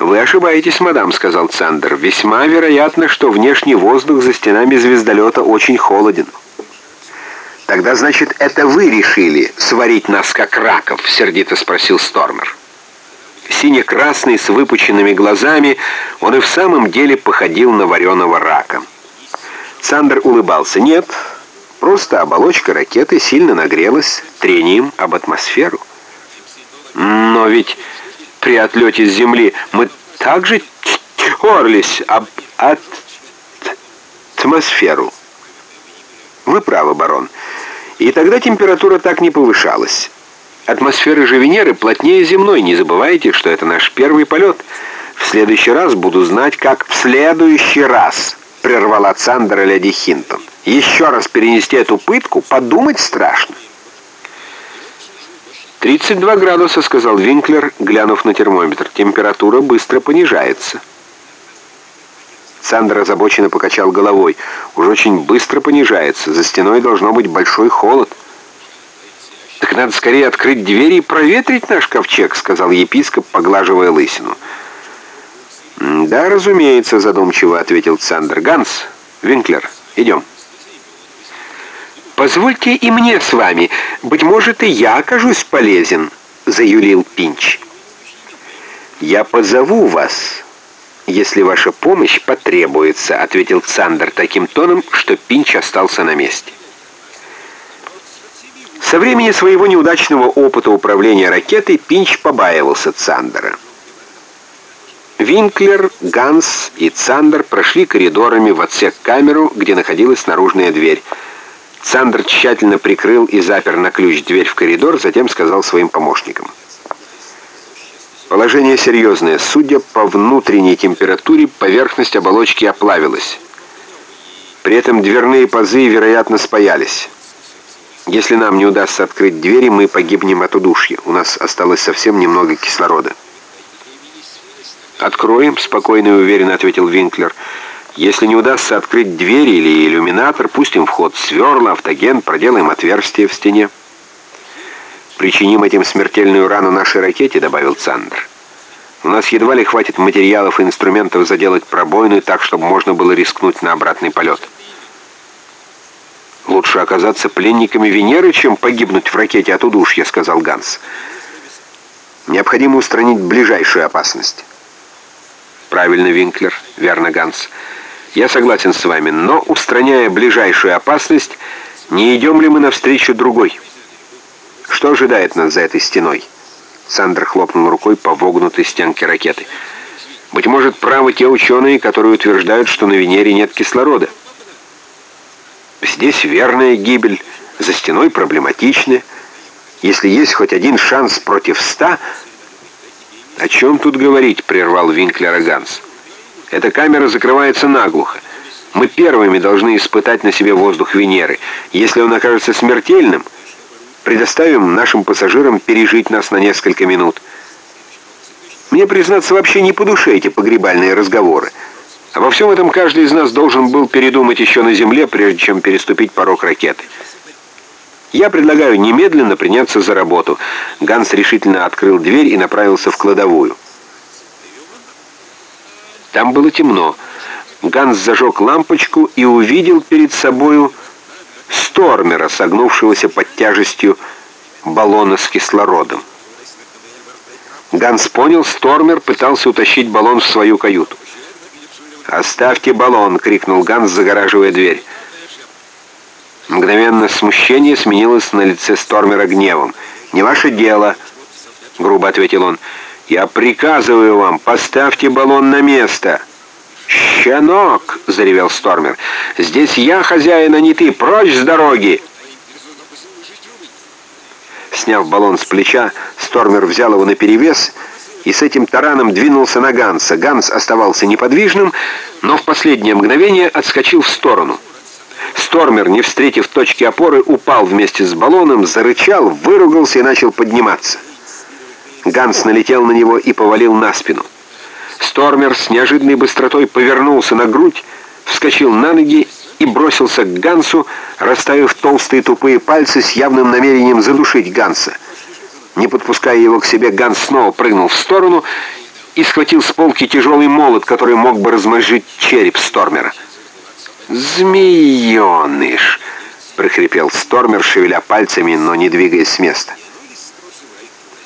«Вы ошибаетесь, мадам», — сказал Цандер. «Весьма вероятно, что внешний воздух за стенами звездолета очень холоден». «Тогда, значит, это вы решили сварить нас как раков?» — сердито спросил Стормер. Сине-красный, с выпученными глазами, он и в самом деле походил на вареного рака. Цандер улыбался. «Нет, просто оболочка ракеты сильно нагрелась трением об атмосферу». «Но ведь...» при отлете с Земли, мы также терлись об от атмосферу. Вы правы, барон. И тогда температура так не повышалась. Атмосфера же Венеры плотнее земной. Не забывайте, что это наш первый полет. В следующий раз буду знать, как в следующий раз, прервала Сандра леди Хинтон. Еще раз перенести эту пытку, подумать страшно. «32 градуса», — сказал Винклер, глянув на термометр. «Температура быстро понижается». Сандер озабоченно покачал головой. «Уж очень быстро понижается. За стеной должно быть большой холод». «Так надо скорее открыть двери и проветрить наш ковчег», — сказал епископ, поглаживая лысину. «Да, разумеется», — задумчиво ответил Сандер. «Ганс, Винклер, идем». «Позвольте и мне с вами. Быть может, и я окажусь полезен», — заюлил Пинч. «Я позову вас, если ваша помощь потребуется», — ответил Цандер таким тоном, что Пинч остался на месте. Со времени своего неудачного опыта управления ракетой Пинч побаивался Цандера. Винклер, Ганс и Цандер прошли коридорами в отсек-камеру, где находилась наружная дверь — Сандер тщательно прикрыл и запер на ключ дверь в коридор, затем сказал своим помощникам. Положение серьезное. Судя по внутренней температуре, поверхность оболочки оплавилась. При этом дверные пазы, вероятно, спаялись. Если нам не удастся открыть двери, мы погибнем от удушья. У нас осталось совсем немного кислорода. «Откроем», — спокойно и уверенно ответил Винклер. Если не удастся открыть дверь или иллюминатор, пустим в ход сверла, автоген, проделаем отверстие в стене. «Причиним этим смертельную рану нашей ракете», — добавил Цандр. «У нас едва ли хватит материалов и инструментов заделать пробоину так, чтобы можно было рискнуть на обратный полет». «Лучше оказаться пленниками Венеры, чем погибнуть в ракете от удушья», — сказал Ганс. «Необходимо устранить ближайшую опасность». «Правильно, Винклер, верно, Ганс». Я согласен с вами, но, устраняя ближайшую опасность, не идем ли мы навстречу другой? Что ожидает нас за этой стеной? Сандер хлопнул рукой по вогнутой стенке ракеты. Быть может, правы те ученые, которые утверждают, что на Венере нет кислорода. Здесь верная гибель, за стеной проблематичная. Если есть хоть один шанс против ста... «О чем тут говорить?» — прервал Винклера Ганс. Эта камера закрывается наглухо. Мы первыми должны испытать на себе воздух Венеры. Если он окажется смертельным, предоставим нашим пассажирам пережить нас на несколько минут. Мне, признаться, вообще не по душе эти погребальные разговоры. Обо всем этом каждый из нас должен был передумать еще на Земле, прежде чем переступить порог ракеты. Я предлагаю немедленно приняться за работу. Ганс решительно открыл дверь и направился в кладовую. Там было темно. Ганс зажег лампочку и увидел перед собою Стормера, согнувшегося под тяжестью баллона с кислородом. Ганс понял, Стормер пытался утащить баллон в свою каюту. «Оставьте баллон!» — крикнул Ганс, загораживая дверь. Мгновенно смущение сменилось на лице Стормера гневом. «Не ваше дело!» — грубо ответил он. «Я приказываю вам, поставьте баллон на место!» «Щенок!» — заревел Стормер. «Здесь я хозяин, а не ты! Прочь с дороги!» Сняв баллон с плеча, Стормер взял его наперевес и с этим тараном двинулся на Ганса. Ганс оставался неподвижным, но в последнее мгновение отскочил в сторону. Стормер, не встретив точки опоры, упал вместе с баллоном, зарычал, выругался и начал подниматься. Ганс налетел на него и повалил на спину. Стормер с неожиданной быстротой повернулся на грудь, вскочил на ноги и бросился к Гансу, расставив толстые тупые пальцы с явным намерением задушить Ганса. Не подпуская его к себе, Ганс снова прыгнул в сторону и схватил с полки тяжелый молот, который мог бы размозжить череп Стормера. «Змееныш!» — прохрипел Стормер, шевеля пальцами, но не двигаясь с места.